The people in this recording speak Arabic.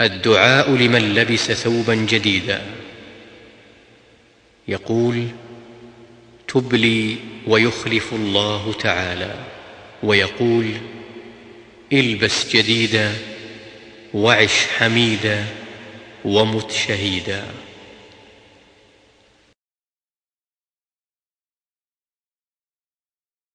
الدعاء لمن لبس ثوبا جديدا. يقول تبلي ويخلف الله تعالى. ويقول البس جديدا وعش حميدا ومت شهيدا.